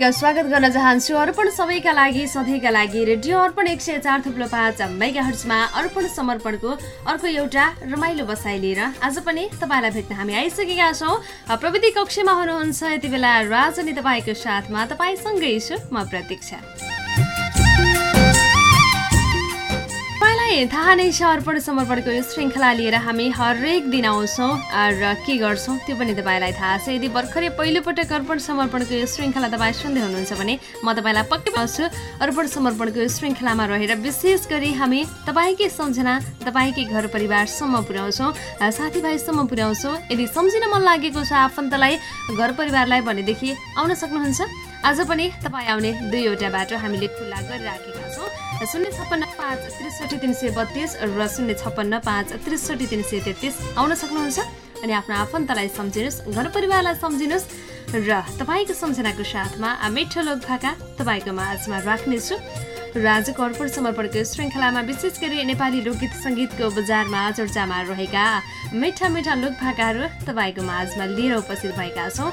हार्दिक स्वागत गर्न चाहन्छु। अर्पण सबैका लागि सधैँका लागि रेडियो अर्पण एक सय चार थुप्लो पाँच मेगा हर्चमा अर्पण समर्पणको अर्को एउटा रमाइलो बसाइ लिएर आज पनि तपाईँलाई भेट्न हामी आइसकेका छौँ। प्रविधि कक्षमा हुनुहुन्छ यति बेला राजनी तपाईँको साथमा तपाईँसँगै छु म प्रतीक्षा। तपाईँलाई थाहा नै छ अर्पण समर्पणको यो श्रृङ्खला लिएर हामी हरेक दिन आउँछौँ र के गर्छौँ त्यो पनि तपाईँलाई थाहा छ। यदि भर्खरै पहिलोपटक अर्पण समर्पणको यो श्रृङ्खला तपाईँ सुन्दै हुनुहुन्छ भने म तपाईँलाई पक्कै पाउँछु अर्पण समर्पणको यो श्रृङ्खलामा रहेर विशेष गरी हामी तपाईँकै सम्झना तपाईँकै घर परिवारसम्म पुर्याउँछौँ साथीभाइसम्म पुर्याउँछौँ। यदि सम्झिन मन लागेको छ आफन्तलाई घर परिवारलाई भनेदेखि आउन सक्नुहुन्छ? आज पनि तपाईँ आउने दुईवटा बाटो हामीले खुल्ला गरिराखेका छौँ। शून्य छप्पन्न पाँच त्रिसठी तिन सय बत्तिस र शून्य छप्पन्न पाँच त्रिसठी तिन सय तेत्तिस आउन सक्नुहुन्छ। अनि आफ्नो आफन्तलाई सम्झिनुहोस् घर परिवारलाई सम्झिनुहोस् र तपाईँको सम्झनाको साथमा मिठो लोक भाका तपाईँको माझमा राख्नेछु। र आजको अर्पण समर्पणको श्रृङ्खलामा विशेष गरी नेपाली लोकगीत सङ्गीतको बजारमा चर्चामा रहेका मिठा मिठा लोक भाकाहरू तपाईँको माझमा लिएर उपस्थित भएका छौँ।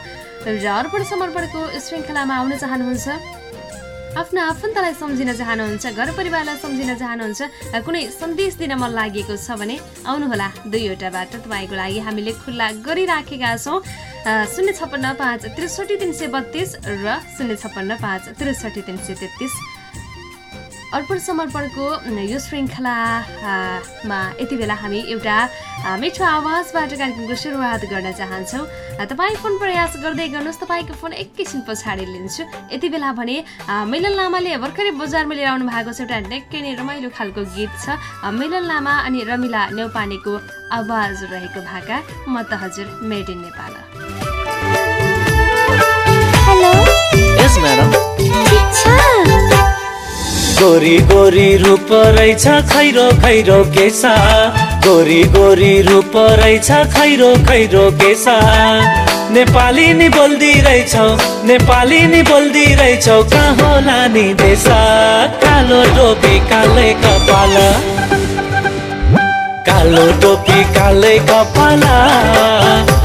र अर्पण समर्पणको श्रृङ्खलामा आउन चाहनुहुन्छ आफ्नो आफन्तलाई सम्झिन चाहनुहुन्छ घर परिवारलाई सम्झिन चाहनुहुन्छ कुनै सन्देश दिन मन लागेको छ भने आउनुहोला। दुईवटा बाटो तपाईँको लागि हामीले खुल्ला गरिराखेका छौँ। शून्य छप्पन्न पाँच त्रिसठी तिन सय बत्तिस र शून्य छप्पन्न पाँच त्रिसठी तिन सय तेत्तिस। अर्पण समर्पणको यो श्रृङ्खलामा यति बेला हामी एउटा मिठो आवाजबाट कार्यक्रमको सुरुवात गर्न चाहन्छौँ। तपाईँ फोन प्रयास गर्दै गर्नुहोस् तपाईँको फोन एकैछिन पछाडि लिन्छु। यति बेला भने मिलन लामाले भर्खरै बजारमा लिएर आउनु भएको छ एउटा निकै नै रमाइलो खालको गीत छ। मिलन लामा अनि रमिला नेौपानेको आवाज रहेको भाका म त हजुर मेड इन नेपाल। गोरी गोरी रूप रहेछ खैरो खैरो केसा। गोरी गोरी रूप रहेछ खैरो खैरो केसा। नेपाली नि बोल्दी रहेछौ नेपाली नि बोल्दी रहेछौ कहाँ नि देशा कालो टोपी कालै कपाल। कालो टोपी कालै कपाला।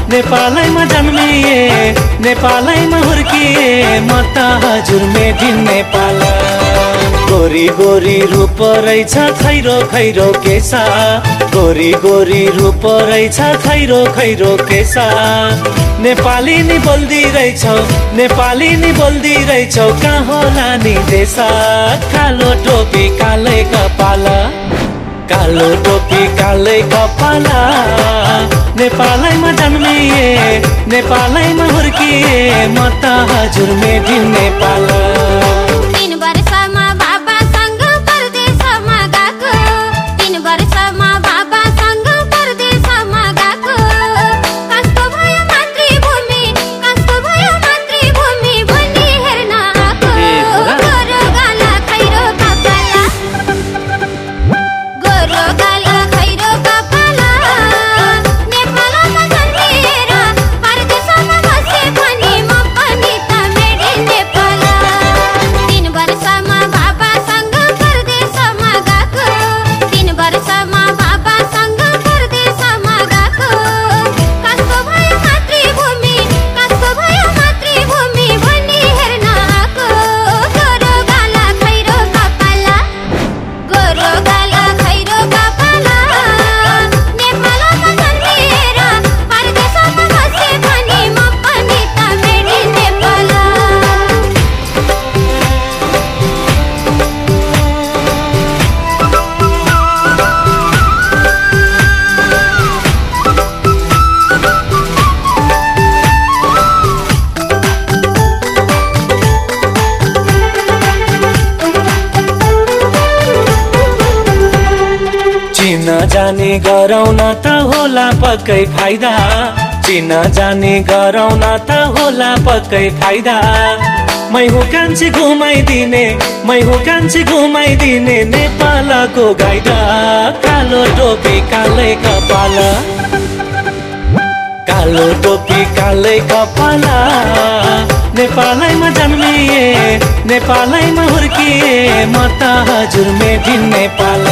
नेपालैमा जन्मिए नेपालैमा हुर्किए म त हजुर मेढी नेपाल। गोरी गोरी रूप रहेछ खैरो खैरो केसा। गोरी गोरी रूप रहेछ खैरो खैरो केसा। नेपाली नि बोल्दी रहेछौ नेपाली नि बोल्दी रहेछौ कहाँ नि देशा कालो टोपी कालै कपाल कालो टोपी कालै कपाला। नेपालैमा जन्मिए नेपालैमा हुर्किए म त हजुर मेढी नेपाल। गराउन त होला पक्कै फाइदा। चिन जाने गराउन त होला पक्कै फाइदा। मै हो कान्छी घुमाइदिने मै हो कान्छी घुमाइदिने नेपालको गाइडा। कालो टोपी कालै कपाल। कालो टोपी कालै कपाला। नेपालैमा जन्मिए नेपालैमा हुर्किए म त हजुर मेढिन नेपाल।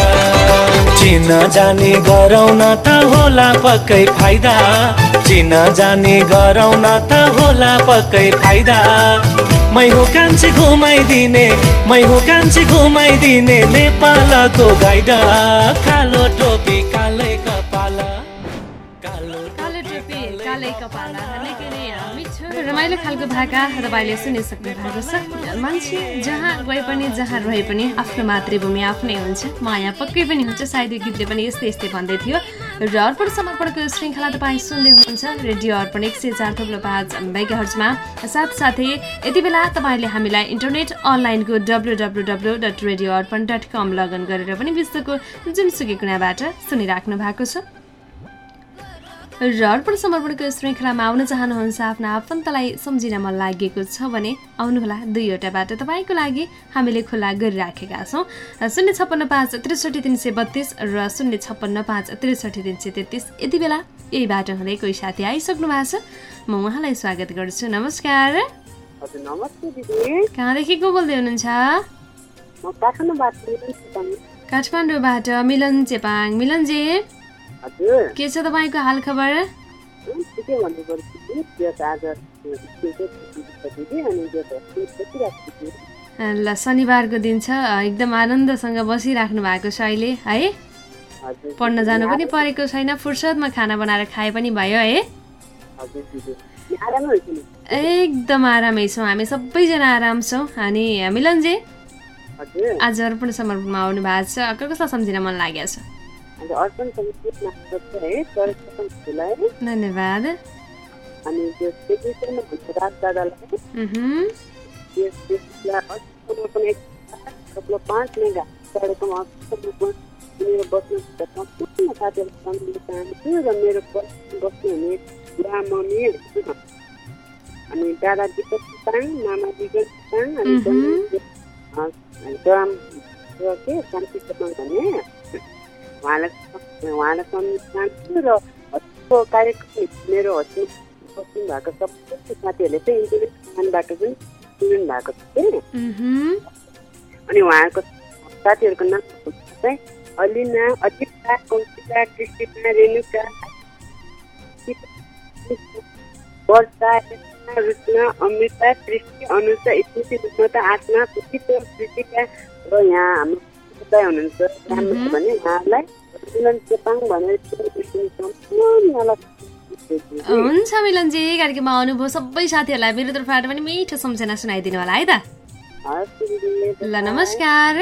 चिन जाने गराउन त होला पक्कै फाइदा। चिन जाने गराउन त होला पक्कै फाइदा। मै हो कान्छी घुमाइदिने मै हो कान्छी घुमाइदिने नेपालको गाइडा। कालो टोपी खालको भाका तपाईँले सुनिसक्नु भएको छ। मान्छे जहाँ गए पनि जहाँ रहे पनि आफ्नो मातृभूमि आफ्नै हुन्छ। माया पक्कै पनि हुन्छ। सायद यो गीतले पनि यस्तै यस्तै भन्दै थियो। र अर्पण समर्पणको श्रृङ्खला तपाईँ सुन्दै हुनुहुन्छ। रेडियो अर्पण एक सय चार थप्लो पाँच मेगाहर्जमा। साथसाथै यति बेला तपाईँले हामीलाई इन्टरनेट अनलाइनको W W W dot radio Arpan dot com login गरेर पनि विश्वको जुनसुकै कुनाबाट सुनिराख्नु भएको छ। र अर्पण समर्पणको श्रृङ्खलामा आउन चाहनुहुन्छ आफ्ना आफन्तलाई सम्झिन मन लागेको छ भने आउनुहोला दुईवटा बाटो तपाईँको लागि हामीले खुला गरिराखेका छौँ। शून्य छप्पन्न पाँच त्रिसठी तिन सय बत्तिस र शून्य छप्पन्न पाँच त्रिसठी तिन सय तेत्तिस। यति बेला यही बाटो हुँदै कोही साथी आइसक्नु भएको छ। म उहाँलाई स्वागत गर्छु। नमस्कार। कहाँदेखि को बोल्दै हुनुहुन्छ? काठमाडौँबाट मिलन चेपाङ। मिलनजी। के छ तपाईँको छु दिदी। ल शनिबारको दिन छ। एकदम आनन्दसँग बसिराख्नु भएको छ अहिले है? पढ्न जानु पनि परेको छैन। फुर्सदमा खाना बनाएर खाए पनि भयो है? एकदम आरामै छौँ हामी सबैजना आराम छौँ। अनि मिलनजी आज अर्पण समर्पणमा आउनु भएको छ। कसलाई सम्झिन मन लागेको छ? धन्यवाद अनि त्यो टेक्निसियनमा भन्छ राज दादालाई उहुँ, त्यस त्यसलाई पाँच मेगा कार्यक्रम सुनेर बस्नु सम्पूर्ण साथीहरू सम्झिन चाहन्छु र मेरो बस बस्नु हुने बुवा मम्मी अनि दादा दिपक मामा अनि के शान्ति भन्ने उहाँलाई उहाँलाई सम्झिन चाहन्छु र कार्यक्रम मेरो भएको सबै साथीहरूले चाहिँ भएको छ अनि उहाँहरूको साथीहरूको नाम अलिना रेणुका वर्षा रुचना अमृता कृष्ण अनुषा स्मृति रुचना आत्मा कृतिका र यहाँ हाम्रो समुदाय हुनुहुन्छ राम्रो छ भने उहाँहरूलाई मिलन चेपाङ भनेर हुन्छ मिलनजी कार्यक्रममा आउनुभयो सबै साथीहरूलाई मेरो तर्फबाट पनि मिठो सम्झना सुनाइदिनु होला है त? ल नमस्कार।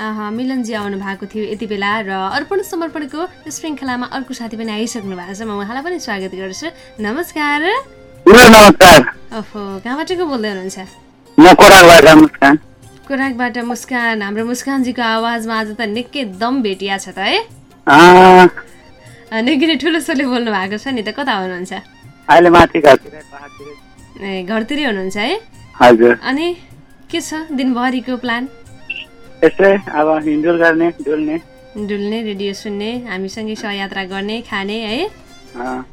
आहा, मिलनजी आउनु भएको थियो यति बेला र अर्पण समर्पणको श्रृङ्खलामा अर्को साथी पनि आइसक्नु भएको छ। म उहाँलाई पनि स्वागत गर्छु। नमस्कार। नमस्कार। ओहो कहाँबाट को बोल्दै हुनुहुन्छ? कोराबाट मुस्कान हाम्रो मुस्कानजीको आवाजमा आज त निकै दम भेटिया छ त है? निकै नै ठुलो सोले बोल्नु भएको छ नि त कता हुनुहुन्छ? घरतिर पहाडतिर ए घरतिरै हुनुहुन्छ है? अनि के छ दिनभरिको प्लान? यस्तै अब हिँडुल गर्ने डुल्ने। डुल्ने रेडियो सुन्ने हामीसँगै सहयात्रा गर्ने खाने है?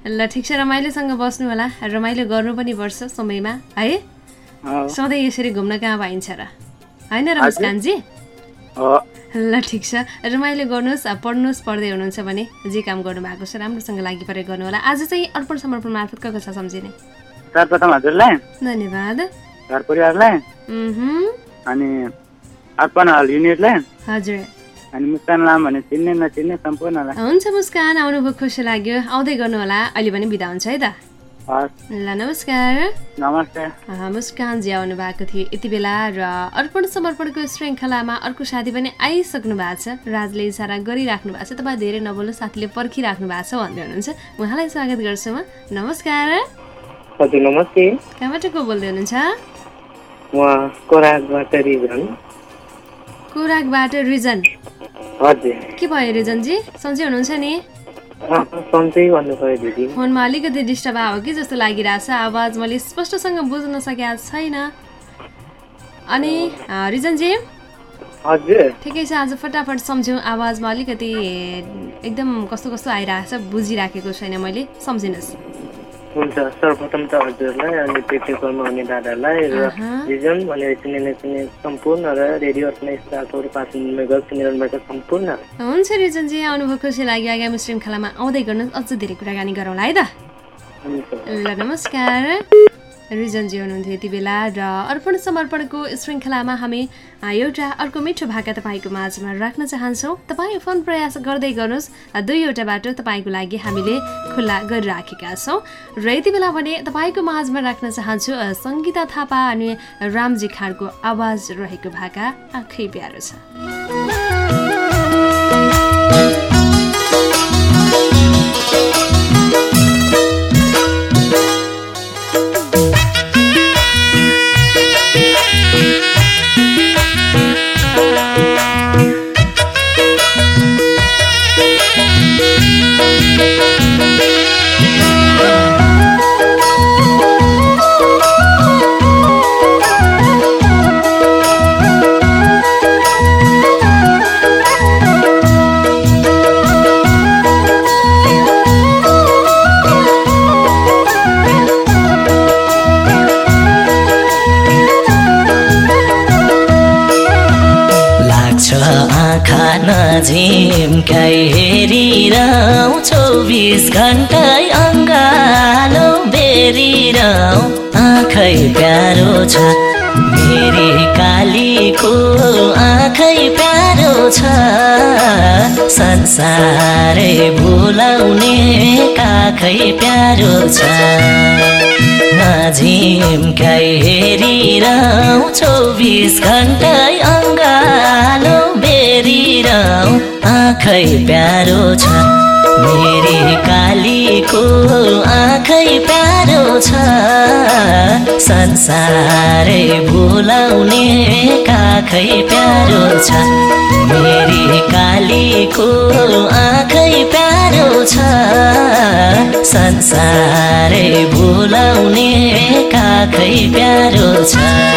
ल ठिक छ रमाइलोसँग बस्नु होला। रमाइलो गर्नु पनि पर्छ समयमा है। सधैँ यसरी घुम्न कहाँ पाइन्छ र? होइन र मुस्कानजी? हो ल ठिक छ। रमाइलो गर्नुहोस् पढ्नुहोस् पढ्दै हुनुहुन्छ भने जे काम गर्नु भएको छ राम्रोसँग लागि परेर गर्नु होला। आज चाहिँ अर्पण समर्पण मार्फत को कसलाई सम्झिने? सर्वप्रथम हजुरलाई। धन्यवाद। घर परिवारलाई। अनि अर्पण हल युनिटलाई हजुर। अनि मुस्कान लाम भने चिन्ने नचिन्ने सम्पूर्णलाई। हुन्छ मुस्कान आउनुभयो खुसी लाग्यो। आउँदै गर्नु होला। अहिले पनि बिदा हुन्छ है त। ल नमस्कार। नमस्ते। अँ, मुस्कानजी आउनु भएको थियो यति बेला र अर्पण समर्पणको श्रृङ्खलामा अर्को साथी पनि आइसक्नु भएको छ। राजले इसारा गरिराख्नु भएको छ। तपाईँ धेरै नबोल्नु साथीले पर्खिराख्नु भएको छ भन्दै हुनुहुन्छ। उहाँलाई स्वागत गर्छु म। नमस्कार। हजुर नमस्ते। कहाँबाट को बोल्दै हुनुहुन्छ? कोराकबाट रिजन। कोराकबाट रिजन। हजुर। के भयो रिजनजी? सन्चै हुनुहुन्छ नि? फोनमा अलिकति डिस्टर्ब आयो कि जस्तो लागिरहेछ आवाज मैले स्पष्टसँग बुझ्न सकेको छैन। अनि रिजनजी? हजुर। ठिकै छ आज फटाफट सम्झ्यौँ। आवाजमा अलिकति एकदम कस्तो कस्तो आइरहेको छ बुझिराखेको छैन मैले। सम्झिनुहोस्। हुन्छ। सर्वप्रथम त हजुरलाई अनि टेक्निकलमा हुने दादालाई र। रिजन भनेर चिनिने चिने सम्पूर्ण र रेडियो अर्पण स्टारहरू पाँच मेगा सुनिरहनुभएका सम्पूर्ण। हुन्छ रिजनजी अनुभव खुसी लाग्यो। आगामी श्रृङ्खलामा आउँदै गर्नुहोस्। अझ धेरै कुराकानी गरौँला है त। ल नमस्कार। रिजनजी हुनुहुन्थ्यो यति बेला र अर्पण समर्पणको श्रृङ्खलामा हामी एउटा अर्को मिठो भाका तपाईँको माझमा राख्न चाहन्छौँ। तपाईँ फोन प्रयास गर्दै गर्नुहोस् दुईवटा बाटो तपाईँको लागि हामीले खुल्ला गरिराखेका छौँ। र यति बेला भने तपाईँको माझमा राख्न चाहन्छु सङ्गीता थापा अनि रामजी खाँडको आवाज रहेको भाका आखै प्यारो छ। आँखा नझिम्काइ हेरिरहँ चौबिस घन्टै अङ्गालो बेरिरहँ। आँखै प्यारो छ मेरी कालीको आँखै प्यारो छ। संसारै भुलाउने काखै प्यारो छ। नझिम्काइ हेरिरहँ चौबिस घन्टै अङ्गालो बेरिरहँ आँखै प्यारो छ। मेरी कालीको आँखै प्यारो छ। संसारै भुलाउने काखै प्यारो छ। मेरी कालीको आँखै प्यारो छ। संसारै भुलाउने काखै प्यारो छ।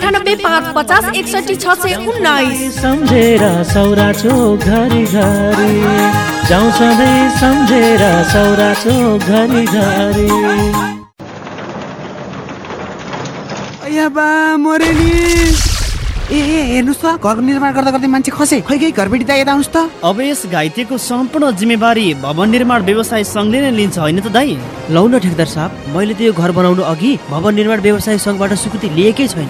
अन्ठानब्बे पाँच पचास एकसठी छ सय उन्नाइस। सम्झेर सौरा चोक घरि घरि। जाउँ सधैँ सम्झेर सौरा घरि घरि। ए ए हेर्नुहोस् त घरको निर्माण गर्दा गर्दै मान्छे खसे। खै खै घरबेटी दाइ यता आउनुहोस् त। अब यस घाइतेको सम्पूर्ण जिम्मेवारी भवन निर्माण व्यवसाय सङ्घले नै लिन्छ होइन त दाई? लौ न ठेकदार साहब मैले त यो घर बनाउनु अघि भवन निर्माण व्यवसाय सङ्घबाट स्वीकृति लिएकै छैन।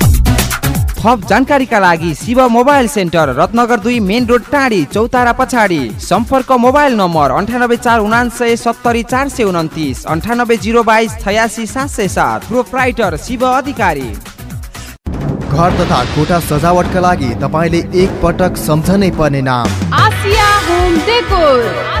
थप जानकारीका लागि शिव मोबाइल सेन्टर रत्नगर दुई मेन रोड टाढी चौतारा पछाडि। सम्पर्क मोबाइल नम्बर अन्ठानब्बे चार उनान्सय सत्तरी चार सय उन्तिस अन्ठानब्बे जिरो बाइस छयासी सात सय सात। प्रोप्राइटर शिव अधिकारी। घर तथा कोठा सजावटका लागि तपाईँले एक पटक सम्झनै पर्ने नाम। Asia home decor.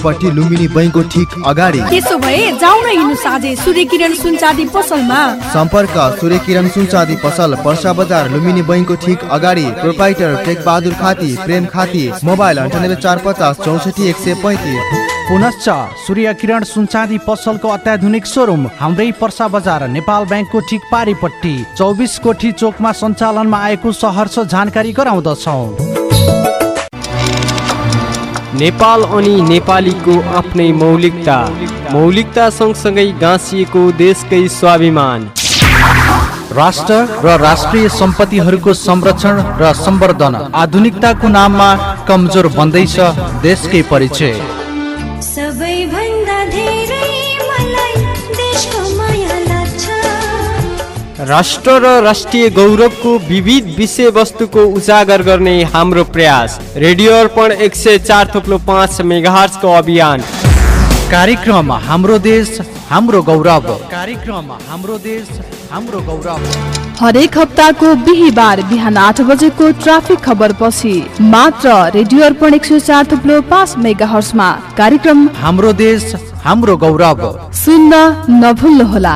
पूर्वपट्टि लुम्बिनी बैङ्कको ठिक अगाडि। त्यसो भए जाउ न हिँड्नु साझे सूर्य किरण सुनचाँदी पसलमा। सम्पर्क सूर्य किरण सुनचाँदी पसल पर्सा बजार लुम्बिनी बैङ्कको ठिक अगाडि। प्रोपाइटर टेक बहादुर खाती प्रेम खाती मोबाइल अन्ठानब्बे चार पचास चौसठी एक सय पैँतिस। पुनश्च सूर्य किरण सुनचाँदी पसलको अत्याधुनिक सोरुम हाम्रै पर्सा बजार नेपाल ब्याङ्कको ठिक पारिपट्टि। चौबिस कोठी चोकमा सञ्चालनमा आएको सहर्ष जानकारी गराउँदछौ। नेपाल अनि नेपालीको आफ्नै मौलिकता। मौलिकता सँगसँगै गाँसिएको देशकै स्वाभिमान। राष्ट्र र राष्ट्रिय सम्पत्तिहरूको संरक्षण र सम्वर्धन आधुनिकताको नाममा कमजोर बन्दैछ देशकै परिचय। सबैभन्दा धेरै राष्ट्र र राष्ट्रिय गौरवको विविध विषयवस्तुको उजागर गर्ने हाम्रो प्रयास। रेडियो अर्पण एक सय चार थुप्लो पाँच मेगाहर्सको अभियान। कार्यक्रम हाम्रो देश हाम्रो गौरव। कार्यक्रम हाम्रो देश हाम्रो गौरव। हरेक हप्ताको बिहिबार बिहान आठ बजेको ट्राफिक खबर पछि मात्र रेडियो अर्पण एक सय चार थुप्लो पाँच मेगा हर्समा कार्यक्रम हाम्रो देश हाम्रो गौरव। सुन्न नभुल्नुहोला।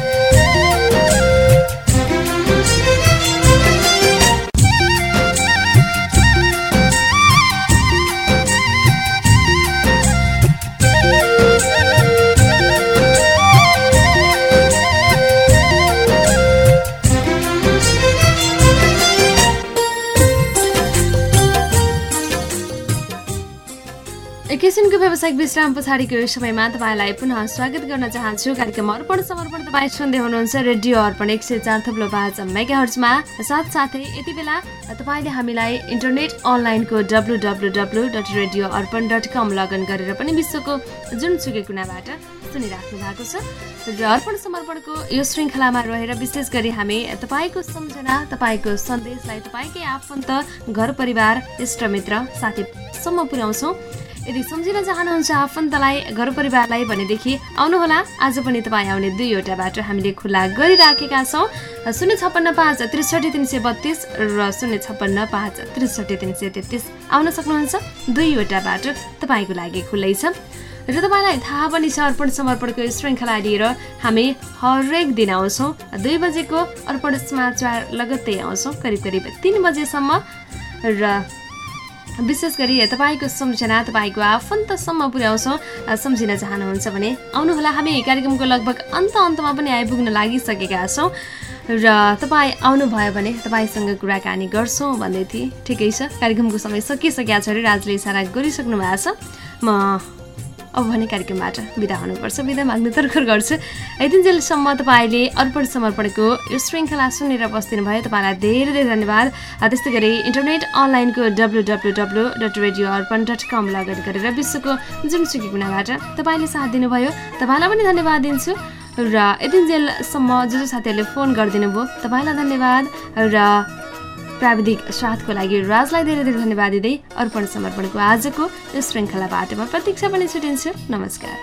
व्यावसायिक विश्राम पछाडिको यो समयमा तपाईँलाई पुनः स्वागत गर्न चाहन्छु। कार्यक्रम अर्पण समर्पण तपाईँ सुन्दै हुनुहुन्छ रेडियो अर्पण एक सय चार थप्लो पाँच मेगा हर्जमा साथसाथै यति बेला तपाईँले हामीलाई इन्टरनेट अनलाइनको W W W dot radio Arpan dot com login गरेर पनि विश्वको जुनसुकै कुनाबाट सुनिराख्नु भएको छ। र अर्पण समर्पणको यो श्रृङ्खलामा रहेर विशेष गरी हामी तपाईँको सम्झना तपाईँको सन्देशलाई तपाईँकै आफन्त घर परिवार इष्टमित्र साथीसम्म पुर्याउँछौँ। यदि सम्झिन चाहनुहुन्छ आफन्तलाई घर परिवारलाई भनेदेखि आउनुहोला। आज पनि तपाईँ आउने दुईवटा बाटो हामीले खुल्ला गरिराखेका छौँ। शून्य छप्पन्न पाँच त्रिसठी तिन सय बत्तिस र शून्य छप्पन्न पाँच त्रिसठी तिन सय तेत्तिस। आउन सक्नुहुन्छ। दुईवटा बाटो तपाईँको लागि खुल्लै छ। र तपाईँलाई थाहा पनि छ अर्पण समर्पणको श्रृङ्खला लिएर हामी हरेक दिन आउँछौँ। दुई बजेको अर्पण समाचार लगत्तै आउँछौँ। करिब करिब तिन बजेसम्म र विशेष गरी तपाईँको सम्झना तपाईँको आफन्तसम्म पुर्याउँछौँ सम्झिन चाहनुहुन्छ भने आउनुहोला। हामी कार्यक्रमको लगभग अन्त अन्तमा पनि आइपुग्न लागिसकेका छौँ र तपाईँ आउनुभयो भने तपाईँसँग कुराकानी गर्छौँ भन्दै थिएँ। ठिकै छ कार्यक्रमको समय सकिसकेका छ अरे राजले इसारा गरिसक्नु भएको छ। म अब भने कार्यक्रमबाट बिदा हुनुपर्छ। बिदा माग्ने तर्खर गर्छु। यतिन्जेलसम्म तपाईँले अर्पण समर्पणको यो श्रृङ्खला सुनेर बस्दिनु भयो तपाईँलाई धेरै धेरै धन्यवाद। त्यस्तै गरी इन्टरनेट अनलाइनको W W W dot radio Arpan dot com login गरेर विश्वको जुनसुकी कुनाबाट तपाईँले साथ दिनुभयो। तपाईँलाई पनि धन्यवाद दिन्छु। र यतिन्जेलसम्म जो जो साथीहरूले फोन गरिदिनु भयो तपाईँलाई धन्यवाद। र प्राविधिक साथको लागि राजलाई धेरै धेरै धन्यवाद दिँदै अर्पण समर्पणको आजको यो श्रृङ्खलाबाट म प्रतीक्षा पनि छुटिन्छु। नमस्कार।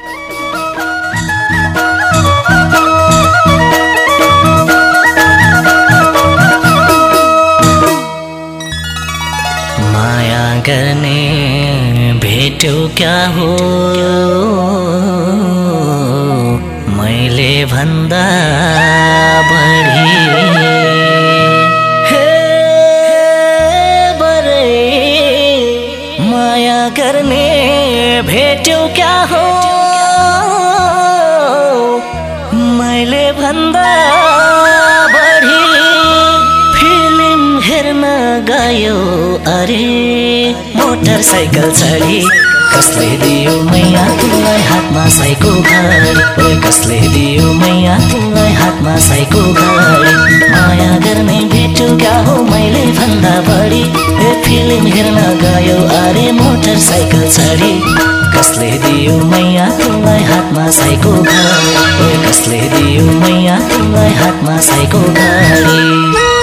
माया गर्ने भेट्यो क्या हो? मैले भन्दा क्या हो? मैले भन्दा बढी फिल्म हेर्न गयो अरे। मोटरसाइकल चढी कसले दियो मैया तिमीलाई हातमा साइको ओए कसले दियो मैया तिमीलाई हातमा साइको घडी माया गर्ने भेट्यो क्या हो? मैले भन्दा बढी फिल्म हेर्न गयो अरे। मोटरसाइकल चढी। कसले दियो मैया तिमीलाई हातमा साइको घडी कसले दियो मैया तिमीलाई हातमा साइको घडी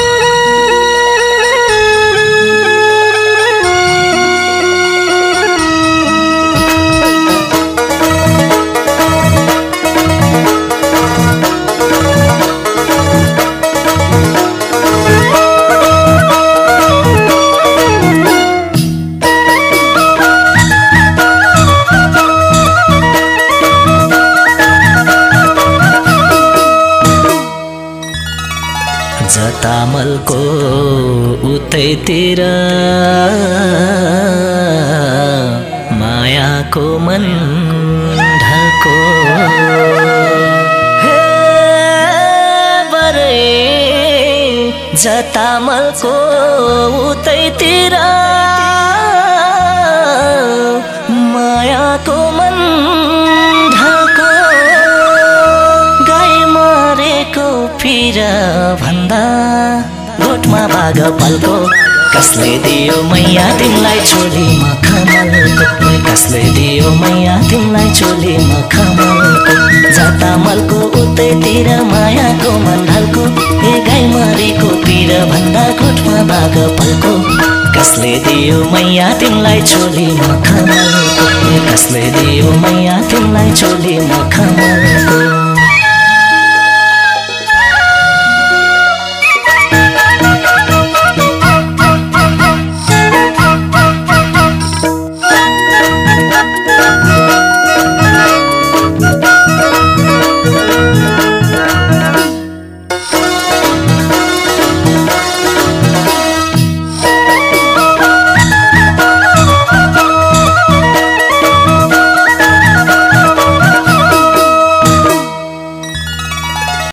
उतैतिर मायाको मन ढल्को हे बरे जतामलको उतैतिर मायाको मन ढल्को गाई मरेको पिर भन्दा गोठमा बाघ पल्को कसले दियो मैया तिमीलाई छोरी मखमलको ओए कसले दियो मैया तिमीलाई छोरी मखमलको जाता मलको उतैतिर मायाको मन ढल्को ए गाई मरेको पिर भन्दा गोठमा बाघ पल्को कसले दियो मैया तिमीलाई छोरी मखमलको ए कसले दियो मैया तिमीलाई छोरी मखमलको